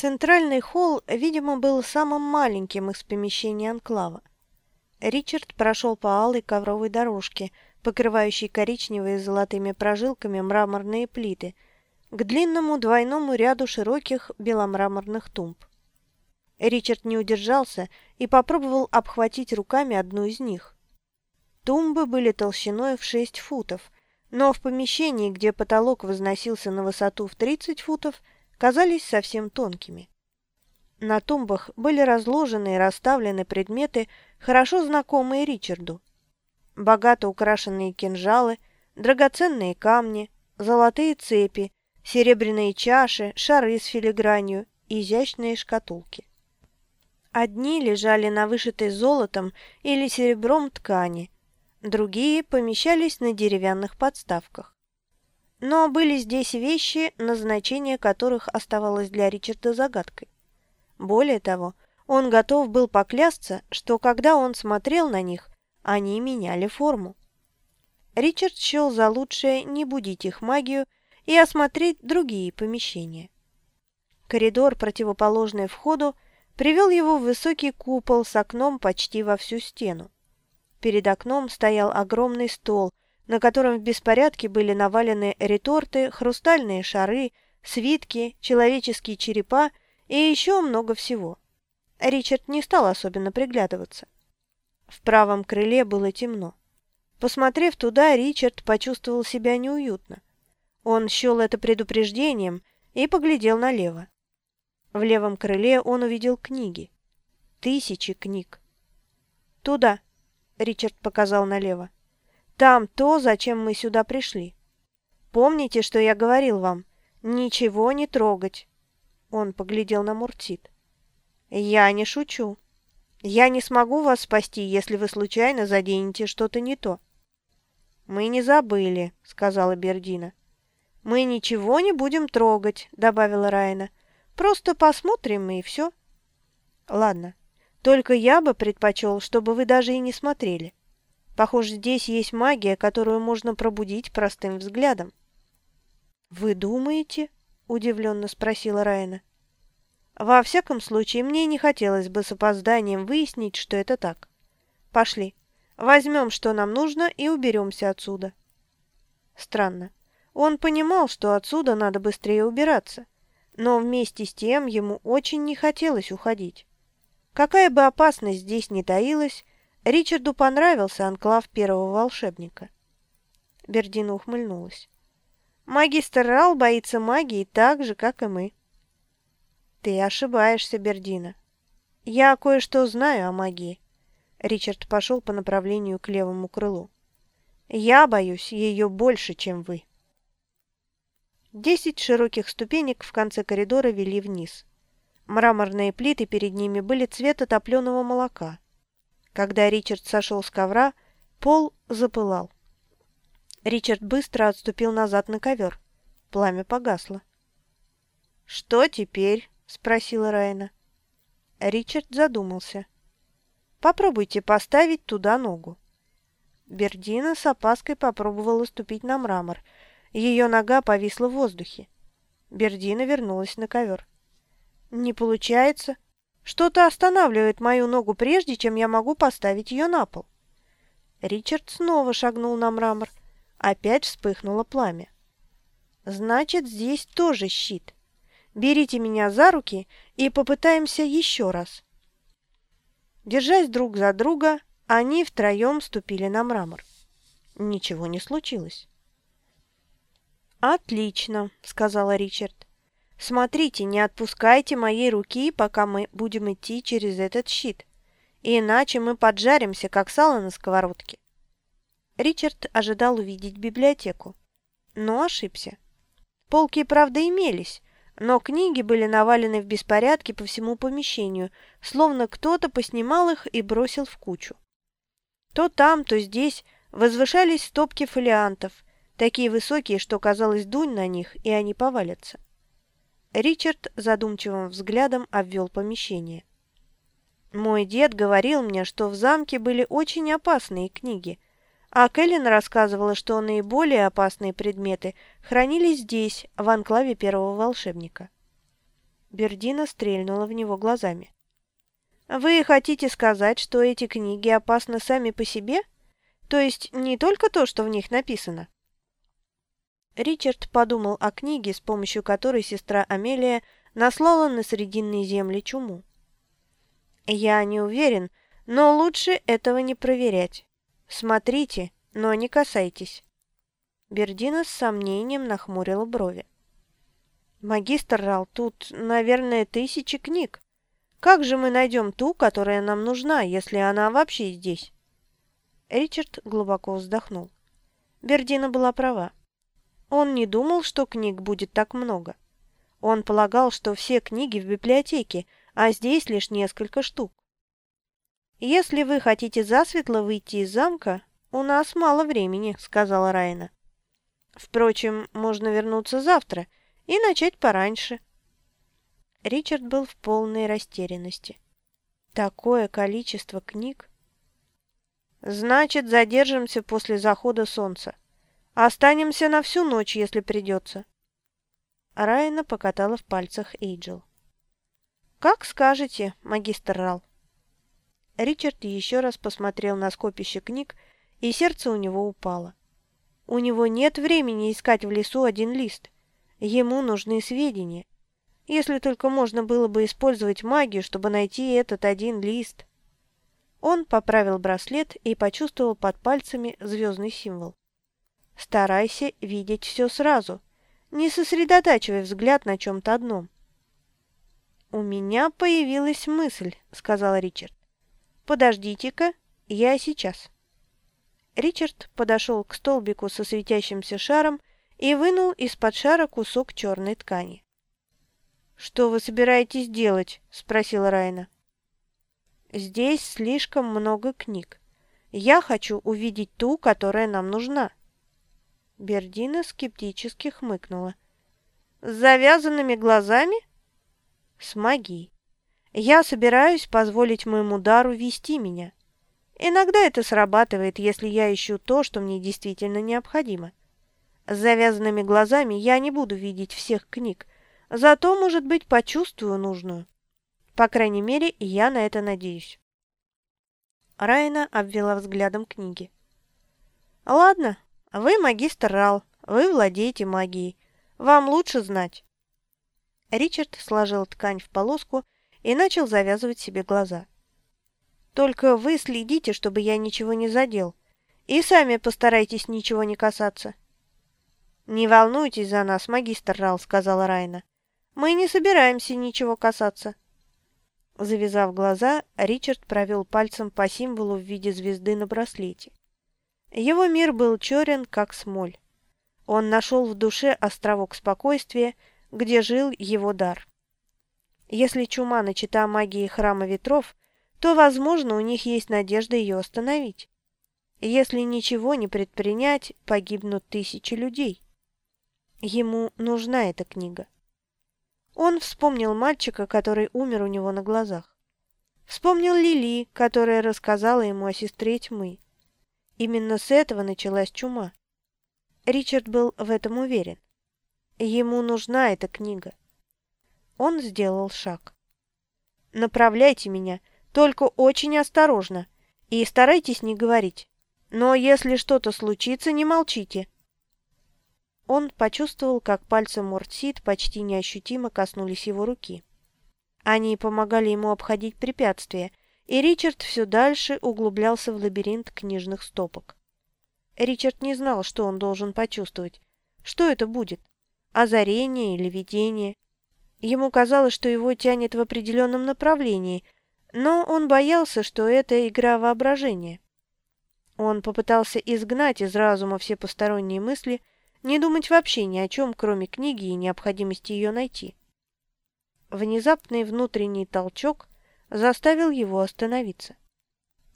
Центральный холл, видимо, был самым маленьким из помещений анклава. Ричард прошел по алой ковровой дорожке, покрывающей коричневые с золотыми прожилками мраморные плиты, к длинному двойному ряду широких беломраморных тумб. Ричард не удержался и попробовал обхватить руками одну из них. Тумбы были толщиной в 6 футов, но в помещении, где потолок возносился на высоту в 30 футов, казались совсем тонкими. На тумбах были разложены и расставлены предметы, хорошо знакомые Ричарду. Богато украшенные кинжалы, драгоценные камни, золотые цепи, серебряные чаши, шары с филигранью изящные шкатулки. Одни лежали на вышитой золотом или серебром ткани, другие помещались на деревянных подставках. Но были здесь вещи, назначение которых оставалось для Ричарда загадкой. Более того, он готов был поклясться, что когда он смотрел на них, они меняли форму. Ричард счел за лучшее не будить их магию и осмотреть другие помещения. Коридор, противоположный входу, привел его в высокий купол с окном почти во всю стену. Перед окном стоял огромный стол, на котором в беспорядке были навалены реторты, хрустальные шары, свитки, человеческие черепа и еще много всего. Ричард не стал особенно приглядываться. В правом крыле было темно. Посмотрев туда, Ричард почувствовал себя неуютно. Он счел это предупреждением и поглядел налево. В левом крыле он увидел книги. Тысячи книг. «Туда!» — Ричард показал налево. Там то, зачем мы сюда пришли. Помните, что я говорил вам? Ничего не трогать. Он поглядел на Муртит. Я не шучу. Я не смогу вас спасти, если вы случайно заденете что-то не то. Мы не забыли, сказала Бердина. Мы ничего не будем трогать, добавила Райна. Просто посмотрим и все. Ладно. Только я бы предпочел, чтобы вы даже и не смотрели. Похоже, здесь есть магия, которую можно пробудить простым взглядом. «Вы думаете?» – удивленно спросила Райна. «Во всяком случае, мне не хотелось бы с опозданием выяснить, что это так. Пошли, возьмем, что нам нужно, и уберемся отсюда». Странно. Он понимал, что отсюда надо быстрее убираться, но вместе с тем ему очень не хотелось уходить. Какая бы опасность здесь ни таилась, Ричарду понравился анклав первого волшебника. Бердина ухмыльнулась. Магистр Рал боится магии так же, как и мы. Ты ошибаешься, Бердина. Я кое-что знаю о магии. Ричард пошел по направлению к левому крылу. Я боюсь ее больше, чем вы. Десять широких ступенек в конце коридора вели вниз. Мраморные плиты перед ними были цвета топленого молока. Когда Ричард сошел с ковра, пол запылал. Ричард быстро отступил назад на ковер. Пламя погасло. «Что теперь?» — спросила Райна. Ричард задумался. «Попробуйте поставить туда ногу». Бердина с опаской попробовала ступить на мрамор. Ее нога повисла в воздухе. Бердина вернулась на ковер. «Не получается», что-то останавливает мою ногу прежде, чем я могу поставить ее на пол. Ричард снова шагнул на мрамор. Опять вспыхнуло пламя. Значит, здесь тоже щит. Берите меня за руки и попытаемся еще раз. Держась друг за друга, они втроем ступили на мрамор. Ничего не случилось. «Отлично», — сказала Ричард. Смотрите, не отпускайте моей руки, пока мы будем идти через этот щит. Иначе мы поджаримся, как сало на сковородке. Ричард ожидал увидеть библиотеку, но ошибся. Полки, правда, имелись, но книги были навалены в беспорядке по всему помещению, словно кто-то поснимал их и бросил в кучу. То там, то здесь возвышались стопки фолиантов, такие высокие, что казалось дунь на них, и они повалятся. Ричард задумчивым взглядом обвел помещение. «Мой дед говорил мне, что в замке были очень опасные книги, а Кэлен рассказывала, что наиболее опасные предметы хранились здесь, в анклаве первого волшебника». Бердина стрельнула в него глазами. «Вы хотите сказать, что эти книги опасны сами по себе? То есть не только то, что в них написано?» Ричард подумал о книге, с помощью которой сестра Амелия наслала на Срединные земли чуму. «Я не уверен, но лучше этого не проверять. Смотрите, но не касайтесь». Бердина с сомнением нахмурила брови. «Магистр Рал, тут, наверное, тысячи книг. Как же мы найдем ту, которая нам нужна, если она вообще здесь?» Ричард глубоко вздохнул. Бердина была права. Он не думал, что книг будет так много. Он полагал, что все книги в библиотеке, а здесь лишь несколько штук. «Если вы хотите засветло выйти из замка, у нас мало времени», — сказала Райна. Впрочем, можно вернуться завтра и начать пораньше. Ричард был в полной растерянности. Такое количество книг. Значит, задержимся после захода солнца. Останемся на всю ночь, если придется. Райана покатала в пальцах Эйджел. «Как скажете, магистр Рал». Ричард еще раз посмотрел на скопище книг, и сердце у него упало. У него нет времени искать в лесу один лист. Ему нужны сведения. Если только можно было бы использовать магию, чтобы найти этот один лист. Он поправил браслет и почувствовал под пальцами звездный символ. Старайся видеть все сразу, не сосредотачивая взгляд на чем-то одном. «У меня появилась мысль», — сказал Ричард. «Подождите-ка, я сейчас». Ричард подошел к столбику со светящимся шаром и вынул из-под шара кусок черной ткани. «Что вы собираетесь делать?» – спросила Райна. «Здесь слишком много книг. Я хочу увидеть ту, которая нам нужна». Бердина скептически хмыкнула. «С завязанными глазами?» «С магией. Я собираюсь позволить моему дару вести меня». Иногда это срабатывает, если я ищу то, что мне действительно необходимо. С завязанными глазами я не буду видеть всех книг, зато, может быть, почувствую нужную. По крайней мере, я на это надеюсь. Райна обвела взглядом книги. «Ладно, вы магистр Рал, вы владеете магией. Вам лучше знать». Ричард сложил ткань в полоску и начал завязывать себе глаза. Только вы следите, чтобы я ничего не задел. И сами постарайтесь ничего не касаться». «Не волнуйтесь за нас, магистр Рал», — сказала Райна. «Мы не собираемся ничего касаться». Завязав глаза, Ричард провел пальцем по символу в виде звезды на браслете. Его мир был черен, как смоль. Он нашел в душе островок спокойствия, где жил его дар. Если чума начата магией храма ветров, то, возможно, у них есть надежда ее остановить. Если ничего не предпринять, погибнут тысячи людей. Ему нужна эта книга. Он вспомнил мальчика, который умер у него на глазах. Вспомнил Лили, которая рассказала ему о сестре тьмы. Именно с этого началась чума. Ричард был в этом уверен. Ему нужна эта книга. Он сделал шаг. «Направляйте меня, только очень осторожно. И старайтесь не говорить. Но если что-то случится, не молчите. Он почувствовал, как пальцы Мортсид почти неощутимо коснулись его руки. Они помогали ему обходить препятствия, и Ричард все дальше углублялся в лабиринт книжных стопок. Ричард не знал, что он должен почувствовать. Что это будет? Озарение или видение? Ему казалось, что его тянет в определенном направлении – но он боялся, что это игра воображения. Он попытался изгнать из разума все посторонние мысли, не думать вообще ни о чем, кроме книги и необходимости ее найти. Внезапный внутренний толчок заставил его остановиться.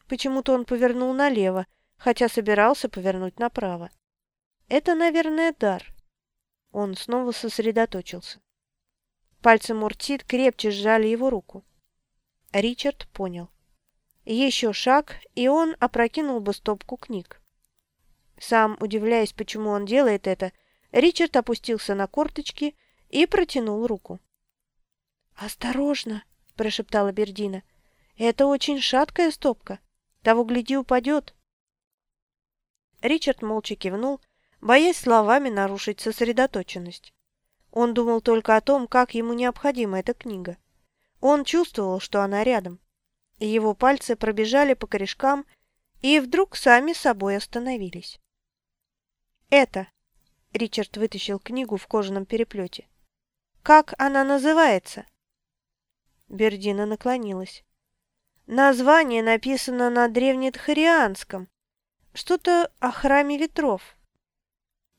Почему-то он повернул налево, хотя собирался повернуть направо. Это, наверное, дар. Он снова сосредоточился. Пальцы Муртит крепче сжали его руку. Ричард понял. Еще шаг, и он опрокинул бы стопку книг. Сам удивляясь, почему он делает это, Ричард опустился на корточки и протянул руку. «Осторожно!» – прошептала Бердина. «Это очень шаткая стопка. Того, гляди, упадет». Ричард молча кивнул, боясь словами нарушить сосредоточенность. Он думал только о том, как ему необходима эта книга. Он чувствовал, что она рядом. Его пальцы пробежали по корешкам и вдруг сами собой остановились. «Это...» — Ричард вытащил книгу в кожаном переплете. «Как она называется?» Бердина наклонилась. «Название написано на древнетхарианском. Что-то о храме ветров.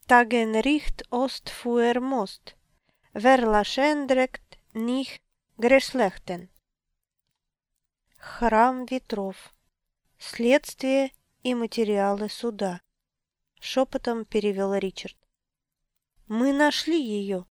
Тагенрихт ост фуэрмост. Верлашендрект них грешлехтен». Храм ветров. Следствие и материалы суда. Шепотом перевел Ричард. Мы нашли ее.